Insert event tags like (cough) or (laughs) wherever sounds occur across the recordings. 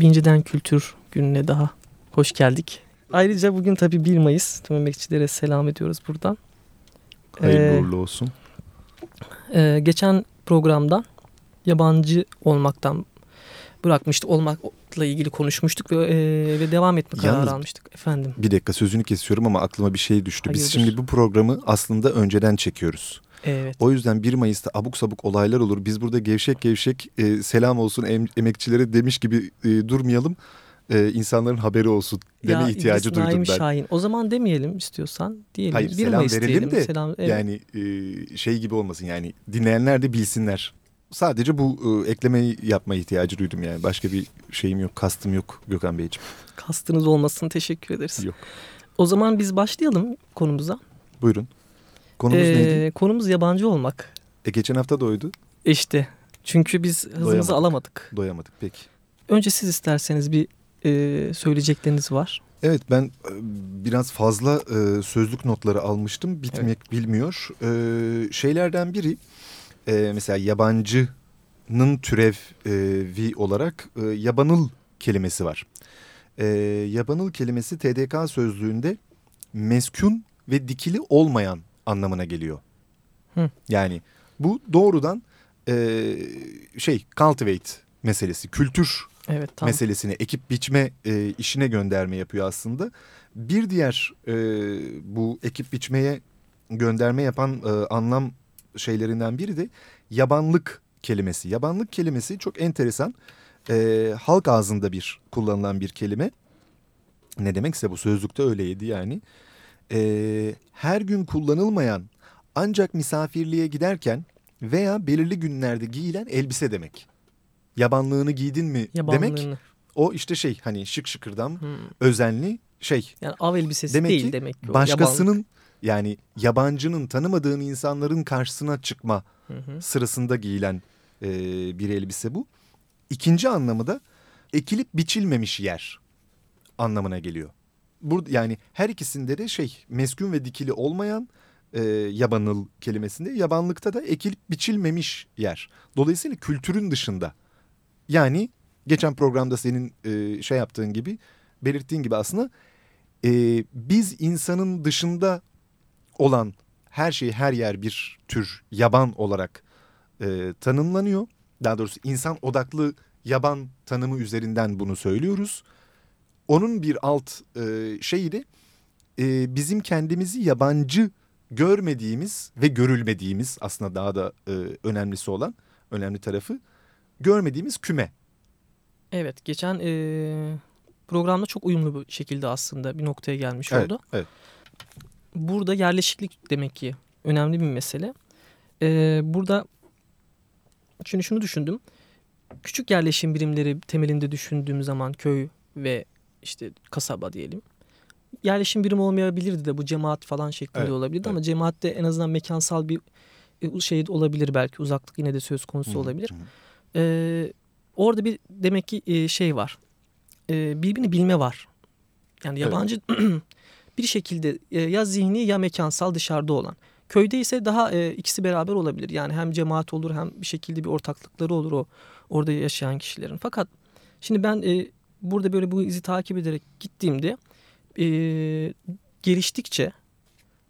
Binciden Kültür Günü'ne daha hoş geldik. Ayrıca bugün tabii 1 Mayıs. Tüm emekçilere selam ediyoruz buradan. Hayırlı ee, olsun. E, geçen programdan yabancı olmaktan bırakmıştık. Olmakla ilgili konuşmuştuk ve, e, ve devam etme kararı Yalnız, almıştık. Efendim. Bir dakika sözünü kesiyorum ama aklıma bir şey düştü. Hayırdır? Biz şimdi bu programı aslında önceden çekiyoruz. Evet. O yüzden 1 Mayıs'ta abuk sabuk olaylar olur. Biz burada gevşek gevşek e, selam olsun em, emekçilere demiş gibi e, durmayalım. E, insanların haberi olsun deme ya, ihtiyacı duydum Naim ben. Şahin. O zaman demeyelim istiyorsan. Diyelim. Hayır 1 selam Mayıs verelim diyelim. de selam, evet. yani e, şey gibi olmasın yani dinleyenler de bilsinler. Sadece bu e, eklemeyi yapma ihtiyacı duydum yani. Başka bir şeyim yok, kastım yok Gökhan Beyciğim. Kastınız olmasını teşekkür ederiz. Yok. O zaman biz başlayalım konumuza. Buyurun. Konumuz ee, neydi? Konumuz yabancı olmak. E geçen hafta da oydu. İşte. Çünkü biz hızımızı Doyamadık. alamadık. Doyamadık peki. Önce siz isterseniz bir e, söyleyecekleriniz var. Evet ben e, biraz fazla e, sözlük notları almıştım. Bitmek evet. bilmiyor. E, şeylerden biri e, mesela yabancının türevi olarak e, yabanıl kelimesi var. E, yabanıl kelimesi TDK sözlüğünde meskun ve dikili olmayan anlamına geliyor. Hı. Yani bu doğrudan e, şey cultivate meselesi, kültür evet, tam. meselesini ekip biçme e, işine gönderme yapıyor aslında. Bir diğer e, bu ekip biçmeye gönderme yapan e, anlam şeylerinden biri de yabanlık kelimesi. Yabanlık kelimesi çok enteresan. E, halk ağzında bir kullanılan bir kelime. Ne demekse bu sözlükte öyleydi yani. E, her gün kullanılmayan ancak misafirliğe giderken veya belirli günlerde giyilen elbise demek. Yabanlığını giydin mi Yabanlığını. demek. O işte şey hani şık şıkırdan hmm. özenli şey. Yani av elbisesi demek değil ki, demek ki. O, başkasının yabanlık. yani yabancının tanımadığın insanların karşısına çıkma hı hı. sırasında giyilen e, bir elbise bu. İkinci anlamı da ekilip biçilmemiş yer anlamına geliyor. Burada yani her ikisinde de şey meskun ve dikili olmayan e, yabanıl kelimesinde yabanlıkta da ekilip biçilmemiş yer. Dolayısıyla kültürün dışında. Yani geçen programda senin e, şey yaptığın gibi belirttiğin gibi aslında e, biz insanın dışında olan her şey her yer bir tür yaban olarak e, tanımlanıyor. Daha doğrusu insan odaklı yaban tanımı üzerinden bunu söylüyoruz. Onun bir alt e, şeyi de e, bizim kendimizi yabancı görmediğimiz ve görülmediğimiz aslında daha da e, önemlisi olan önemli tarafı görmediğimiz küme. Evet geçen e, programda çok uyumlu bir şekilde aslında bir noktaya gelmiş evet, oldu. Evet. Burada yerleşiklik demek ki önemli bir mesele. E, burada şimdi şunu düşündüm. Küçük yerleşim birimleri temelinde düşündüğüm zaman köy ve işte kasaba diyelim. Yerleşim birimi olmayabilirdi de bu cemaat falan şeklinde evet, olabilirdi evet. ama cemaatte en azından mekansal bir e, şey olabilir belki uzaklık yine de söz konusu olabilir. Hı. Ee, orada bir demek ki şey var. Ee, birbirini bilme var. Yani yabancı evet. (clears throat) bir şekilde ya zihni ya mekansal dışarıda olan. Köyde ise daha e, ikisi beraber olabilir. Yani hem cemaat olur hem bir şekilde bir ortaklıkları olur o orada yaşayan kişilerin. Fakat şimdi ben e, burada böyle bu izi takip ederek gittiğimde e, geliştikçe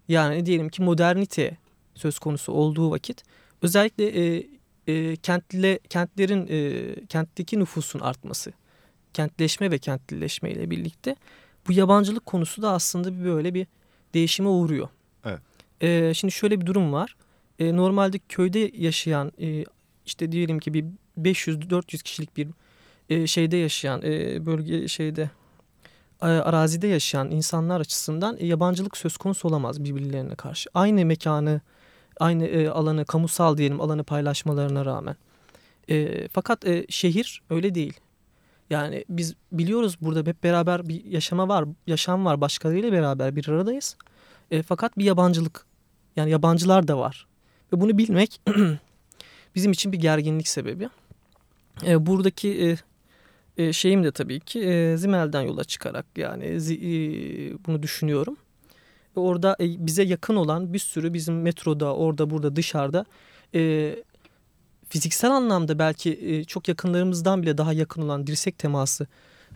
yani diyelim ki modernite söz konusu olduğu vakit özellikle e, e, kentle, kentlerin e, kentteki nüfusun artması, kentleşme ve kentlileşme ile birlikte bu yabancılık konusu da aslında bir böyle bir değişime uğruyor. Evet. E, şimdi şöyle bir durum var. E, normalde köyde yaşayan e, işte diyelim ki bir 500-400 kişilik bir e, şeyde yaşayan e, bölge şeyde arazide yaşayan insanlar açısından e, yabancılık söz konusu olamaz birbirlerine karşı. Aynı mekanı, aynı e, alanı, kamusal diyelim alanı paylaşmalarına rağmen. Fakat şehir öyle değil. Yani biz biliyoruz burada hep beraber bir yaşama var, yaşam var. Başkalarıyla beraber bir aradayız. Fakat bir yabancılık, yani yabancılar da var. Ve bunu bilmek (clears throat) bizim için bir gerginlik sebebi. Buradaki e, şeyim de tabii ki e, Zimel'den yola çıkarak yani zi, e, bunu düşünüyorum. Ve orada e, bize yakın olan bir sürü bizim metroda, orada, burada, dışarıda e, fiziksel anlamda belki e, çok yakınlarımızdan bile daha yakın olan dirsek teması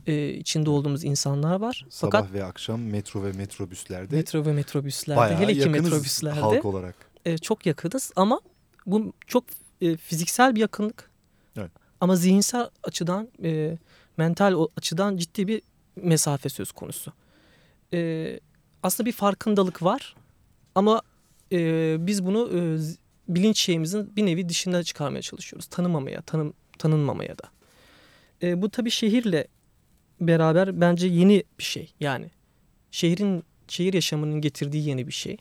e, içinde olduğumuz insanlar var. Sabah Fakat, ve akşam metro ve metrobüslerde. Metro ve metrobüslerde hele ki metrobüslerde. halk olarak. E, çok yakınız ama bu çok e, fiziksel bir yakınlık. Ama zihinsel açıdan, e, mental açıdan ciddi bir mesafe söz konusu. E, aslında bir farkındalık var ama e, biz bunu e, bilinç şeyimizin bir nevi dışına çıkarmaya çalışıyoruz. Tanımamaya, tanım, tanınmamaya da. E, bu tabii şehirle beraber bence yeni bir şey. Yani şehrin şehir yaşamının getirdiği yeni bir şey.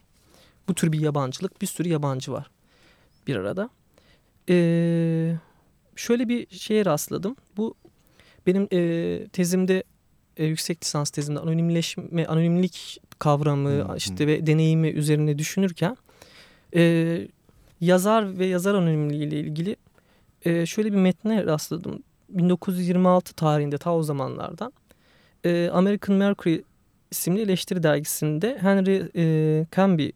Bu tür bir yabancılık, bir sürü yabancı var bir arada. Ee, şöyle bir şeye rastladım. Bu benim e, tezimde e, yüksek lisans tezimde anonimleşme, anonimlik kavramı hmm. işte ve deneyimi üzerine düşünürken e, yazar ve yazar anonimliği ile ilgili e, şöyle bir metne rastladım. 1926 tarihinde ta o zamanlardan e, American Mercury isimli eleştiri dergisinde Henry e, Camby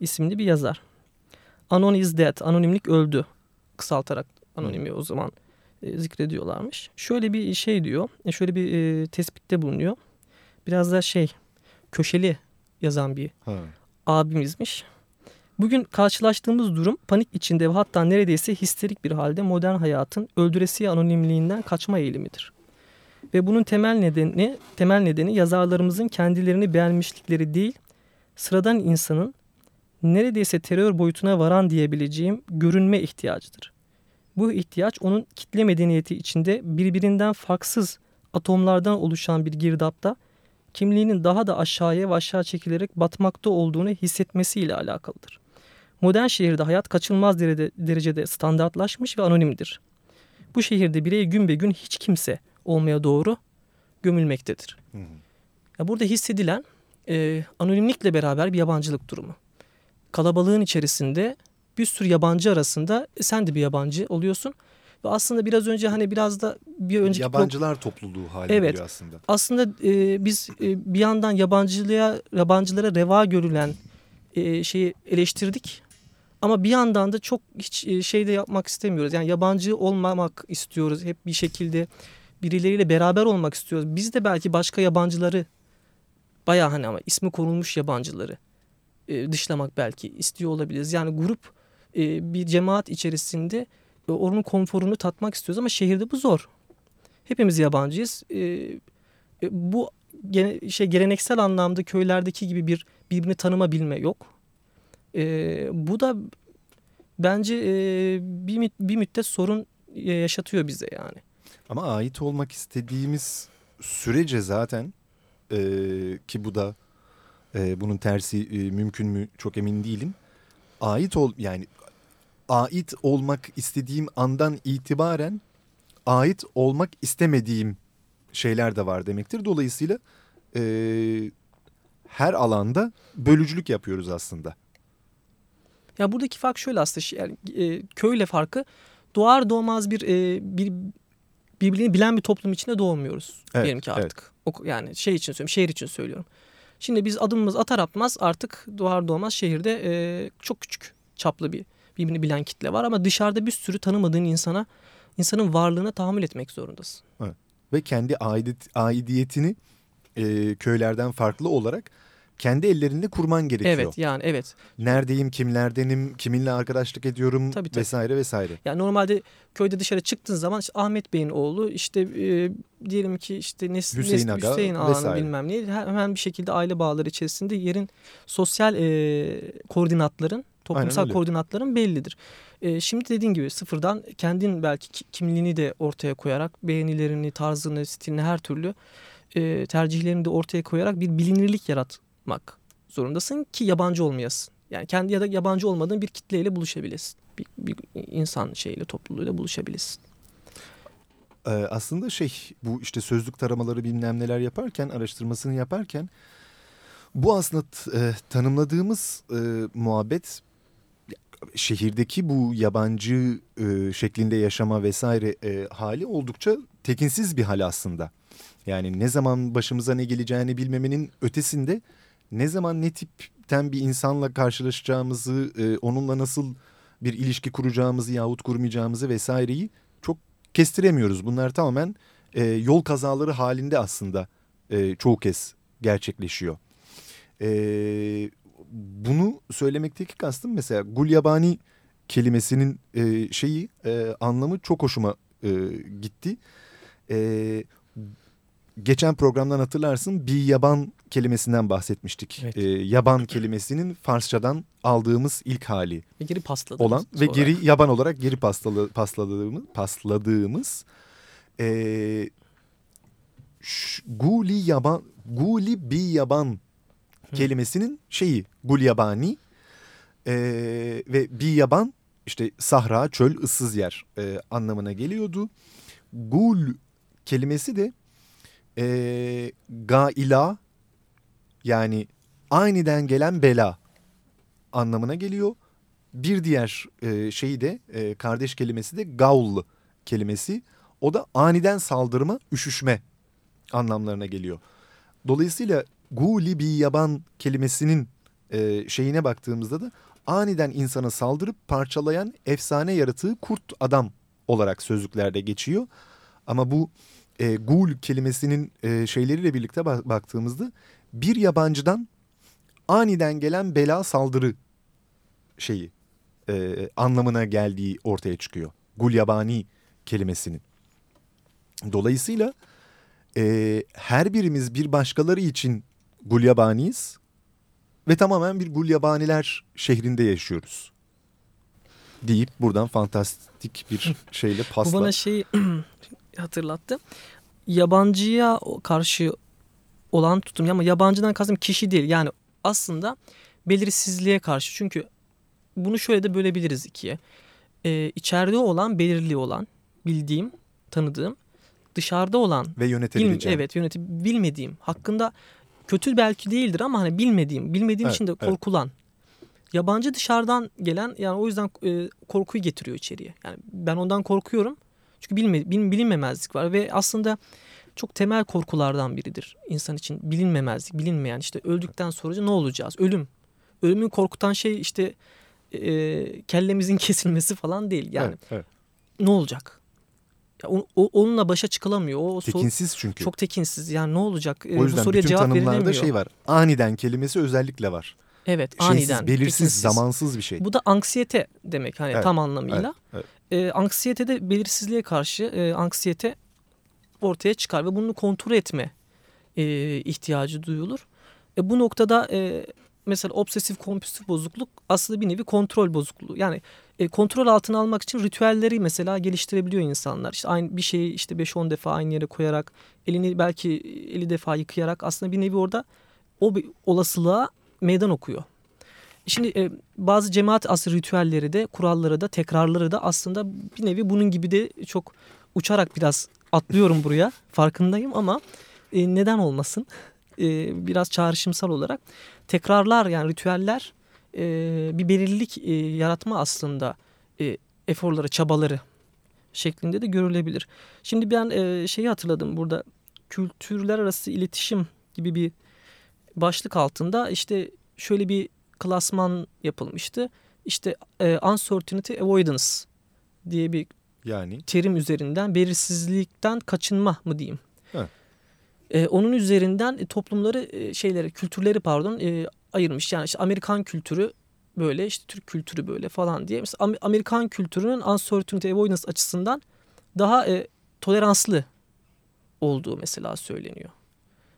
isimli bir yazar. Anon is dead, anonimlik öldü kısaltarak anonimi o zaman e, zikrediyorlarmış. Şöyle bir şey diyor, e, şöyle bir e, tespitte bulunuyor. Biraz da şey, köşeli yazan bir ha. abimizmiş. Bugün karşılaştığımız durum panik içinde ve hatta neredeyse histerik bir halde modern hayatın öldüresiye anonimliğinden kaçma eğilimidir. Ve bunun temel nedeni temel nedeni yazarlarımızın kendilerini beğenmişlikleri değil, sıradan insanın neredeyse terör boyutuna varan diyebileceğim görünme ihtiyacıdır. Bu ihtiyaç onun kitle medeniyeti içinde birbirinden farksız atomlardan oluşan bir girdapta kimliğinin daha da aşağıya ve aşağı çekilerek batmakta olduğunu hissetmesiyle alakalıdır. Modern şehirde hayat kaçınılmaz derecede standartlaşmış ve anonimdir. Bu şehirde birey gün be gün hiç kimse olmaya doğru gömülmektedir. Hı hı. Ya burada hissedilen e, anonimlikle beraber bir yabancılık durumu. Kalabalığın içerisinde bir sürü yabancı arasında e, sen de bir yabancı oluyorsun. Ve aslında biraz önce hani biraz da bir önceki... Yabancılar topluluğu haline evet, geliyor aslında. Aslında e, biz e, bir yandan yabancılığa, yabancılara reva görülen e, şeyi eleştirdik. Ama bir yandan da çok hiç e, şey de yapmak istemiyoruz. Yani yabancı olmamak istiyoruz. Hep bir şekilde birileriyle beraber olmak istiyoruz. Biz de belki başka yabancıları bayağı hani ama ismi konulmuş yabancıları e, dışlamak belki istiyor olabiliriz. Yani grup e, bir cemaat içerisinde e, onun konforunu tatmak istiyoruz ama şehirde bu zor. Hepimiz yabancıyız. E, e, bu gene, şey geleneksel anlamda köylerdeki gibi bir birbirini tanıma bilme yok. E, bu da bence e, bir, bir müddet sorun yaşatıyor bize yani. Ama ait olmak istediğimiz sürece zaten e, ki bu da e, bunun tersi e, mümkün mü çok emin değilim. Ait ol yani ait olmak istediğim andan itibaren ait olmak istemediğim şeyler de var demektir. Dolayısıyla e, her alanda bölücülük yapıyoruz aslında. Ya buradaki fark şöyle aslında yani, e, köyle farkı doğar doğmaz bir, e, bir birbirini bilen bir toplum içinde doğmuyoruz evet, diyelim ki artık. Evet. O, yani şey için söylüyorum, şehir için söylüyorum. Şimdi biz adımımız atar atmaz artık doğar doğmaz şehirde e, çok küçük çaplı bir birbirini bilen kitle var ama dışarıda bir sürü tanımadığın insana insanın varlığına tahammül etmek zorundasın. Evet. Ve kendi aidiyet, aidiyetini e, köylerden farklı olarak kendi ellerinde kurman gerekiyor. Evet yani evet. Neredeyim, kimlerdenim, kiminle arkadaşlık ediyorum tabii, tabii. vesaire vesaire. Yani normalde köyde dışarı çıktığın zaman işte Ahmet Bey'in oğlu işte e, diyelim ki işte Nes, Hüseyin, Nes, Aga, Hüseyin Ağa'nın bilmem ne hemen bir şekilde aile bağları içerisinde yerin sosyal e, koordinatların toplumsal koordinatların bellidir. E, şimdi dediğin gibi sıfırdan kendin belki kimliğini de ortaya koyarak beğenilerini, tarzını, stilini her türlü e, tercihlerini de ortaya koyarak bir bilinirlik yarat yapmak zorundasın ki yabancı olmayasın. Yani kendi ya da yabancı olmadığın bir kitleyle buluşabilirsin. Bir, bir insan şeyle topluluğuyla buluşabilirsin. Ee, aslında şey bu işte sözlük taramaları bilmem neler yaparken araştırmasını yaparken bu aslında e, tanımladığımız e, muhabbet şehirdeki bu yabancı e, şeklinde yaşama vesaire e, hali oldukça tekinsiz bir hal aslında. Yani ne zaman başımıza ne geleceğini bilmemenin ötesinde ne zaman ne tipten bir insanla karşılaşacağımızı, e, onunla nasıl bir ilişki kuracağımızı yahut kurmayacağımızı vesaireyi çok kestiremiyoruz. Bunlar tamamen e, yol kazaları halinde aslında e, çoğu kez gerçekleşiyor. E, bunu söylemekteki kastım mesela gulyabani kelimesinin e, şeyi e, anlamı çok hoşuma e, gitti. E, geçen programdan hatırlarsın bir yaban kelimesinden bahsetmiştik. Evet. E, yaban kelimesinin Farsçadan aldığımız ilk hali Ve geri pasladığımız olan ve sonra. geri yaban olarak geri paslalı, pasladığımız pasladığımız e, guli yaban guli bi yaban kelimesinin şeyi gulyabani e, ve bi yaban işte sahra çöl ıssız yer e, anlamına geliyordu. Gul kelimesi de e, gaila yani aniden gelen bela anlamına geliyor. Bir diğer e, şeyi de e, kardeş kelimesi de gaul kelimesi. O da aniden saldırma, üşüşme anlamlarına geliyor. Dolayısıyla guli bi yaban kelimesinin e, şeyine baktığımızda da aniden insana saldırıp parçalayan efsane yaratığı kurt adam olarak sözlüklerde geçiyor. Ama bu e, gul kelimesinin e, şeyleriyle birlikte bak- baktığımızda bir yabancıdan aniden gelen bela saldırı şeyi e, anlamına geldiği ortaya çıkıyor. Gulyabani kelimesinin. Dolayısıyla e, her birimiz bir başkaları için gulyabaniyiz ve tamamen bir gulyabaniler şehrinde yaşıyoruz. Deyip buradan fantastik bir şeyle Bu pasla. bana şey (clears throat) hatırlattı. Yabancıya karşı olan tutum ama yabancıdan kastım kişi değil. Yani aslında belirsizliğe karşı. Çünkü bunu şöyle de bölebiliriz ikiye. Ee, içeride olan, belirli olan, bildiğim, tanıdığım, dışarıda olan, ve yönetebileceğim. evet yönetip bilmediğim, hakkında kötü belki değildir ama hani bilmediğim, bilmediğim Evet, için de evet. korkulan. Yabancı dışarıdan gelen yani o yüzden e, korkuyu getiriyor içeriye. Yani ben ondan korkuyorum. Çünkü bilme, bil- bilinmemezlik var ve aslında çok temel korkulardan biridir insan için. Bilinmemezlik, bilinmeyen işte öldükten sonra ne olacağız? Ölüm. Ölümü korkutan şey işte e, kellemizin (laughs) kesilmesi falan değil. Yani Evet, evet. ne olacak? Ya, o- o- onunla başa çıkılamıyor. O Tekinsiz çünkü. çok tekinsiz. Yani ne olacak? E, o yüzden bu soruya bütün cevap tanımlarda şey var. Aniden kelimesi özellikle var. Evet, Şeysiz, aniden. belirsiz, tekinsiz. zamansız bir şey. Bu da anksiyete demek hani Evet, tam anlamıyla. evet, E, anksiyete de belirsizliğe karşı e, anksiyete ortaya çıkar ve bunu kontrol etme e, ihtiyacı duyulur. E, bu noktada e, mesela obsesif kompulsif bozukluk aslında bir nevi kontrol bozukluğu. Yani e, kontrol altına almak için ritüelleri mesela geliştirebiliyor insanlar. İşte aynı bir şeyi işte 5-10 defa aynı yere koyarak elini belki 50 defa yıkayarak aslında bir nevi orada o bir olasılığa meydan okuyor. Şimdi e, bazı cemaat asrı ritüelleri de kuralları da tekrarları da aslında bir nevi bunun gibi de çok uçarak biraz atlıyorum buraya farkındayım ama e, neden olmasın E, biraz çağrışımsal olarak tekrarlar yani ritüeller e, bir belirlilik e, yaratma aslında e, eforları çabaları şeklinde de görülebilir. Şimdi ben e, şeyi hatırladım burada kültürler arası iletişim gibi bir başlık altında işte şöyle bir klasman yapılmıştı. İşte e, uncertainty avoidance diye bir Yani terim üzerinden belirsizlikten kaçınma mı diyeyim. Evet. E, onun üzerinden e, toplumları e, şeyleri kültürleri pardon e, ayırmış. Yani işte Amerikan kültürü böyle işte Türk kültürü böyle falan diye. Mesela Am- Amerikan kültürünün uncertainty avoidance açısından daha e, toleranslı olduğu mesela söyleniyor.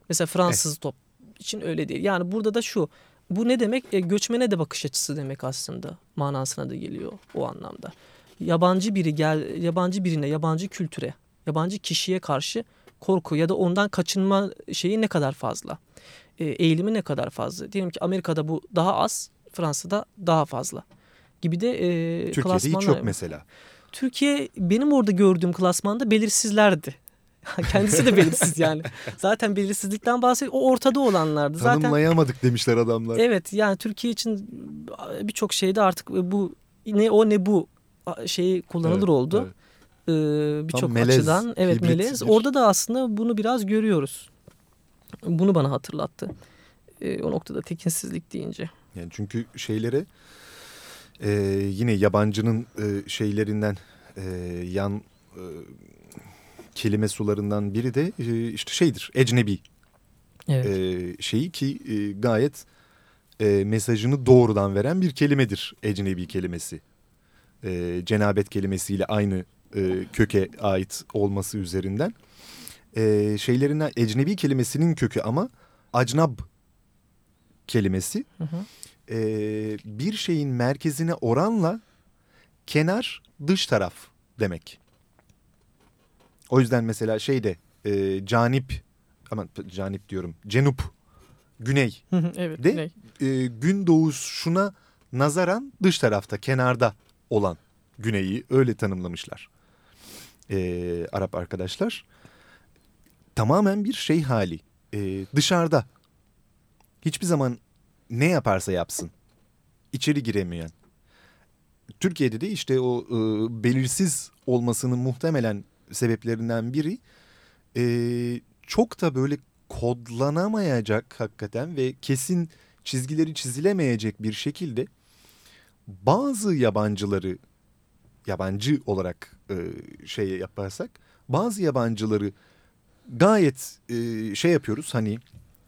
Mesela Fransız top için öyle değil. Yani burada da şu bu ne demek? E, göçmene de bakış açısı demek aslında manasına da geliyor o anlamda. Yabancı biri gel yabancı birine, yabancı kültüre, yabancı kişiye karşı korku ya da ondan kaçınma şeyi ne kadar fazla? E, eğilimi ne kadar fazla? Diyelim ki Amerika'da bu daha az, Fransa'da daha fazla gibi de e, Türkiye'de hiç klasmanlar- yok mesela. Türkiye benim orada gördüğüm klasmanda belirsizlerdi. (laughs) Kendisi de belirsiz yani. Zaten belirsizlikten bahsediyor. O ortada olanlardı. Zaten Tanımlayamadık demişler adamlar. evet yani Türkiye için birçok şeyde artık bu ne o ne bu şeyi kullanılır Evet, oldu. evet. Ee, birçok açıdan evet hibrit melez. bir- Orada da aslında bunu biraz görüyoruz. Bunu bana hatırlattı. Ee, o noktada tekinsizlik deyince. Yani çünkü şeylere Ee, yine yabancının e, şeylerinden e, yan e, kelime sularından biri de e, işte şeydir ecnebi Evet. e, şeyi ki e, gayet e, mesajını doğrudan veren bir kelimedir ecnebi kelimesi. E, cenabet kelimesiyle aynı e, köke ait olması üzerinden. E, şeylerinden ecnebi kelimesinin kökü ama acnab kelimesi Hı hı. e, bir şeyin merkezine oranla kenar dış taraf demek. O yüzden mesela şeyde e, canip aman canip diyorum cenup güney Hı hı, evet. De- güney. e, gün doğuşuna nazaran dış tarafta kenarda olan güneyi öyle tanımlamışlar e, Arap arkadaşlar. Tamamen bir şey hali e, dışarıda hiçbir zaman ne yaparsa yapsın içeri giremeyen. Türkiye'de de işte o e, belirsiz olmasının muhtemelen sebeplerinden biri e, çok da böyle kodlanamayacak hakikaten ve kesin çizgileri çizilemeyecek bir şekilde bazı yabancıları yabancı olarak e, şey yaparsak bazı yabancıları gayet e, şey yapıyoruz hani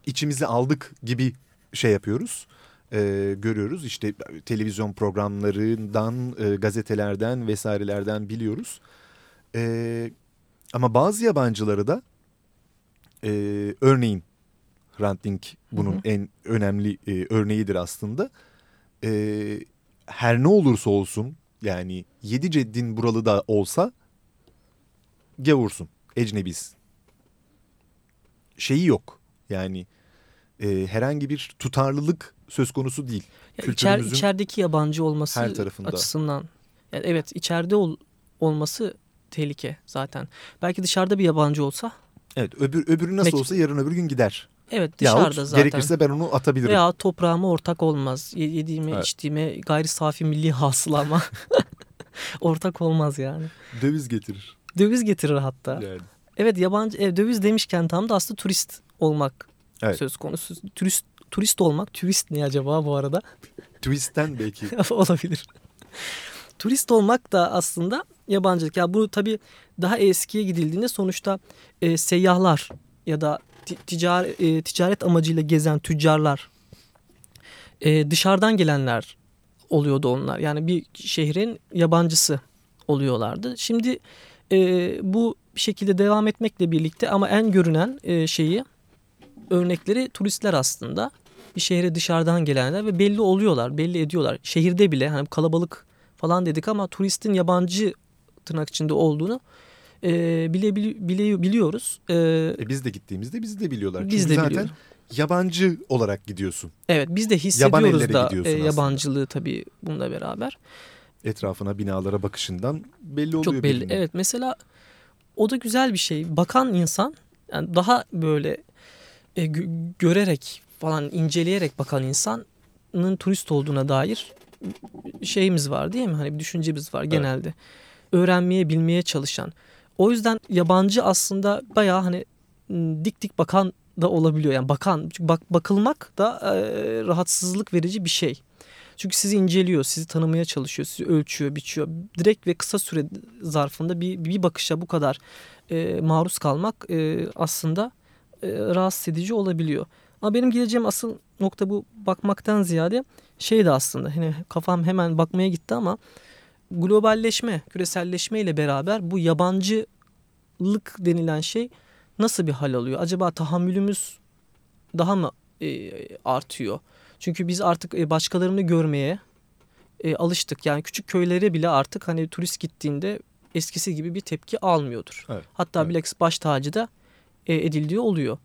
içimize aldık gibi şey yapıyoruz e, görüyoruz işte televizyon programlarından e, gazetelerden vesairelerden biliyoruz E, ama bazı yabancıları da e, örneğin Hrant Dink bunun Hı hı. en önemli e, örneğidir aslında. E, her ne olursa olsun yani yedi ceddin buralı da olsa gavursun, ecnebiz. Şeyi yok yani e, herhangi bir tutarlılık söz konusu değil. Ya içer, kültürümüzün içerideki yabancı olması her tarafında. açısından. Yani evet içeride ol, olması tehlike zaten. Belki dışarıda bir yabancı olsa Evet öbür, öbürü nasıl olsa yarın öbür gün gider. Evet dışarıda Yahut zaten. gerekirse ben onu atabilirim. Veya toprağıma ortak olmaz. Ye- Yediğime Evet. içtiğime gayri safi milli hasılama (laughs) ortak olmaz yani. Döviz getirir. Döviz getirir hatta. Yani. Evet yabancı e, döviz demişken tam da aslında turist olmak Evet. söz konusu. Turist turist olmak, turist ne acaba bu arada? Twist'ten belki. (laughs) Olabilir. Turist olmak da aslında yabancılık. Ya bu tabii daha eskiye gidildiğinde sonuçta e, seyyahlar ya da ticar, e, ticaret amacıyla gezen tüccarlar e, dışarıdan gelenler oluyordu onlar. Yani bir şehrin yabancısı oluyorlardı. Şimdi e, bu şekilde devam etmekle birlikte ama en görünen e, şeyi örnekleri turistler aslında. Bir şehre dışarıdan gelenler ve belli oluyorlar, belli ediyorlar. Şehirde bile hani kalabalık falan dedik ama turistin yabancı tırnak içinde olduğunu e, bile, bile, biliyoruz. E, E biz de gittiğimizde bizi de biliyorlar. biz Çünkü de zaten biliyoruz. yabancı olarak gidiyorsun. Evet biz de Yaban hissediyoruz ellere da e, aslında. yabancılığı tabii bununla beraber. Etrafına binalara bakışından belli oluyor. Çok belli. birinin. Evet mesela o da güzel bir şey. Bakan insan yani daha böyle e, gö- görerek falan inceleyerek bakan insanın turist olduğuna dair şeyimiz var değil mi? Hani bir düşüncemiz var genelde. Öğrenmeye, bilmeye çalışan. O yüzden yabancı aslında bayağı hani dik dik bakan da olabiliyor. Yani bakan, çünkü bak, bakılmak da e, rahatsızlık verici bir şey. Çünkü sizi inceliyor, sizi tanımaya çalışıyor, sizi ölçüyor, biçiyor. Direkt ve kısa süre zarfında bir, bir bakışa bu kadar e, maruz kalmak e, aslında e, rahatsız edici olabiliyor. Ama benim geleceğim asıl nokta bu bakmaktan ziyade şeydi aslında. Hani kafam hemen bakmaya gitti ama globalleşme, küreselleşme ile beraber bu yabancılık denilen şey nasıl bir hal alıyor? Acaba tahammülümüz daha mı e, artıyor? Çünkü biz artık e, başkalarını görmeye e, alıştık. Yani küçük köylere bile artık hani turist gittiğinde eskisi gibi bir tepki almıyordur. Evet, Hatta evet. bilakis baş tacı da e, edildiği oluyor.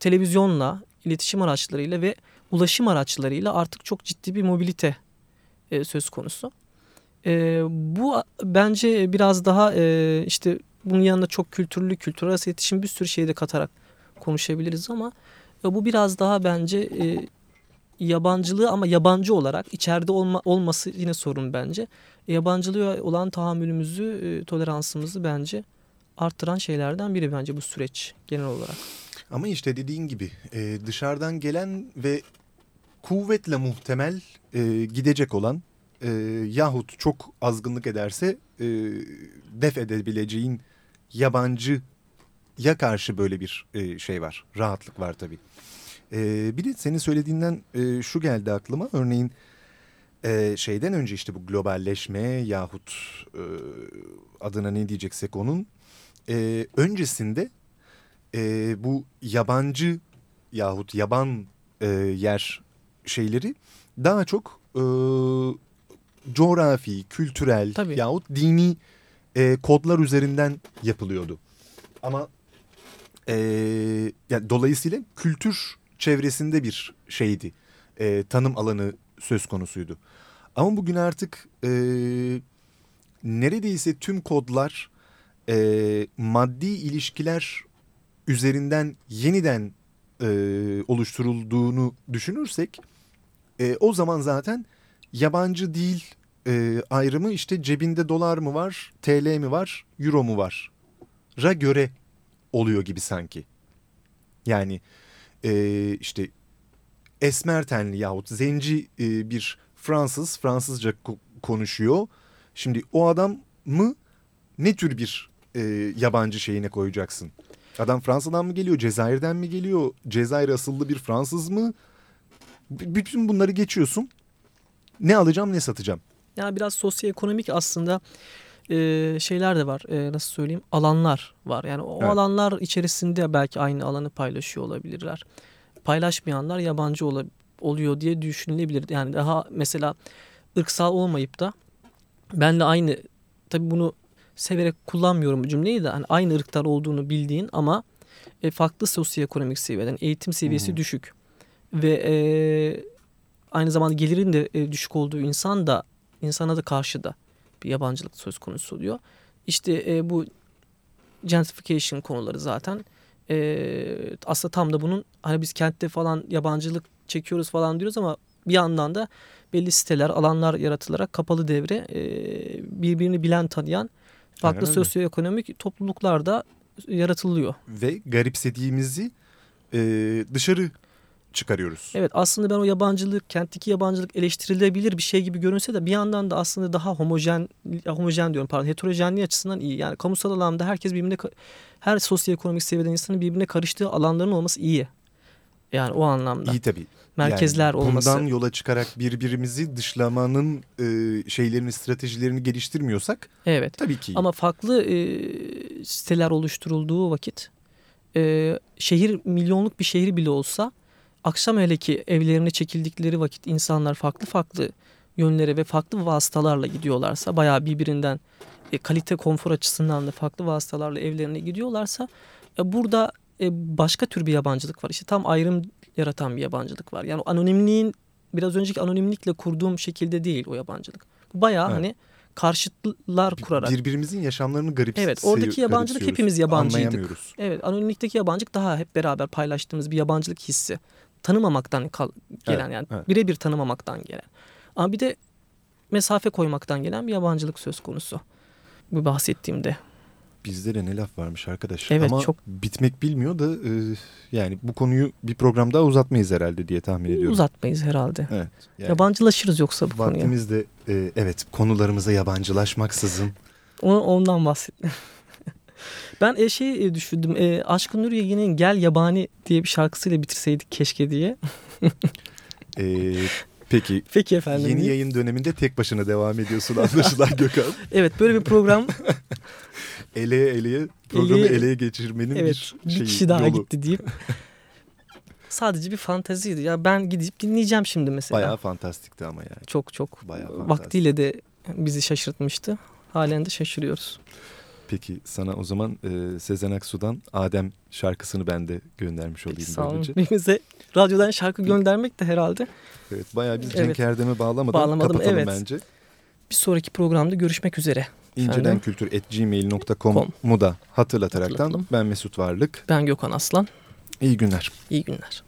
Televizyonla, iletişim araçlarıyla ve ulaşım araçlarıyla artık çok ciddi bir mobilite e, söz konusu. E, bu bence biraz daha e, işte bunun yanında çok kültürlü, kültür arası iletişim bir sürü şeyi de katarak konuşabiliriz ama e, bu biraz daha bence e, yabancılığı ama yabancı olarak içeride olma, olması yine sorun bence. E, yabancılığa olan tahammülümüzü, e, toleransımızı bence arttıran şeylerden biri bence bu süreç genel olarak. Ama işte dediğin gibi e, dışarıdan gelen ve kuvvetle muhtemel e, gidecek olan e, yahut çok azgınlık ederse e, def edebileceğin yabancıya karşı böyle bir e, şey var. Rahatlık var tabii. E, bir de senin söylediğinden e, şu geldi aklıma. Örneğin e, şeyden önce işte bu globalleşme yahut e, adına ne diyeceksek onun e, öncesinde e, bu yabancı yahut yaban e, yer şeyleri daha çok e, coğrafi, kültürel Tabii. yahut dini e, kodlar üzerinden yapılıyordu. Ama e, yani dolayısıyla kültür çevresinde bir şeydi. E, tanım alanı söz konusuydu. Ama bugün artık e, neredeyse tüm kodlar e, maddi ilişkiler üzerinden yeniden e, oluşturulduğunu düşünürsek e, o zaman zaten yabancı dil e, ayrımı işte cebinde dolar mı var, TL mi var, euro mu var ra göre oluyor gibi sanki. Yani e, işte esmer tenli yahut zenci e, bir Fransız Fransızca ko- konuşuyor. Şimdi o adam mı ne tür bir e, yabancı şeyine koyacaksın? Adam Fransa'dan mı geliyor, Cezayir'den mi geliyor? Cezayir asıllı bir Fransız mı? B- bütün bunları geçiyorsun. Ne alacağım ne satacağım. Yani biraz sosyoekonomik aslında e, şeyler de var. E, nasıl söyleyeyim? Alanlar var. Yani o Evet. alanlar içerisinde belki aynı alanı paylaşıyor olabilirler. Paylaşmayanlar yabancı ola- oluyor diye düşünülebilir. Yani daha mesela ırksal olmayıp da benle aynı tabii bunu severek kullanmıyorum bu cümleyi de hani aynı ırktan olduğunu bildiğin ama e, farklı sosyoekonomik seviyeden eğitim seviyesi Hı. düşük ve e, aynı zamanda gelirin de e, düşük olduğu insan da insana da karşı da bir yabancılık söz konusu oluyor. İşte e, bu gentrification konuları zaten e, aslında tam da bunun hani biz kentte falan yabancılık çekiyoruz falan diyoruz ama bir yandan da belli siteler, alanlar yaratılarak kapalı devre e, birbirini bilen tanıyan farklı Aynen sosyoekonomik topluluklar da yaratılıyor. Ve garipsediğimizi e, dışarı çıkarıyoruz. Evet aslında ben o yabancılık, kentteki yabancılık eleştirilebilir bir şey gibi görünse de bir yandan da aslında daha homojen, homojen diyorum pardon heterojenliği açısından iyi. Yani kamusal alanda herkes birbirine, her sosyoekonomik seviyeden insanın birbirine karıştığı alanların olması iyi. Yani o anlamda. İyi tabii. Merkezler Yani olması. Bundan yola çıkarak birbirimizi dışlamanın e, şeylerini, stratejilerini geliştirmiyorsak Evet. tabii ki. Ama farklı e, siteler oluşturulduğu vakit e, şehir milyonluk bir şehir bile olsa akşam hele ki evlerine çekildikleri vakit insanlar farklı farklı yönlere ve farklı vasıtalarla gidiyorlarsa bayağı birbirinden e, kalite konfor açısından da farklı vasıtalarla evlerine gidiyorlarsa e, burada e, başka tür bir yabancılık var. İşte tam ayrım yaratan bir yabancılık var. Yani anonimliğin biraz önceki anonimlikle kurduğum şekilde değil o yabancılık. Bu bayağı Evet. hani karşıtlar kurarak. Birbirimizin yaşamlarını garip Evet, oradaki yabancılık hepimiz yabancıydık. Evet anonimlikteki yabancılık daha hep beraber paylaştığımız bir yabancılık hissi. Tanımamaktan kal- gelen Evet, yani evet. birebir tanımamaktan gelen. Ama bir de mesafe koymaktan gelen bir yabancılık söz konusu. Bu bahsettiğimde. Bizde de ne laf varmış arkadaş. Evet, Ama çok- bitmek bilmiyor da e, yani bu konuyu bir program daha uzatmayız herhalde diye tahmin ediyorum. Uzatmayız herhalde. Evet. Yani Yabancılaşırız yoksa bu konuya. vaktimiz de e, evet konularımıza yabancılaşmaksızın Ondan bahset. (laughs) ben e, şey e, düşündüm. E, Aşkın Nur Yegin'in Gel Yabani diye bir şarkısıyla bitirseydik keşke diye. (laughs) e, peki Peki efendim. yeni yayın döneminde tek başına devam ediyorsun anlaşılan (laughs) Gökhan. Evet böyle bir program (laughs) Eleye eleye programı Eleye- eleye geçirmenin Evet bir bir şeyi, kişi daha yolu. gitti deyip sadece bir fanteziydi. Ya ben gidip dinleyeceğim şimdi mesela. Bayağı fantastikti ama yani. çok çok Bayağı fantastik. vaktiyle de bizi şaşırtmıştı. Halen de şaşırıyoruz. Peki sana o zaman e, Sezen Aksu'dan Adem şarkısını ben de göndermiş olayım Sağ olun. Birbirimize radyodan şarkı göndermek de herhalde. Evet bayağı biz Evet. Cenk Erdem'e bağlamadan Bağlamadım, kapatalım evet. bence. Bir sonraki programda görüşmek üzere. İncedenkültür.gmail.com'u da hatırlataraktan Hatırlatalım. ben Mesut Varlık. Ben Gökhan Aslan. İyi günler. İyi günler.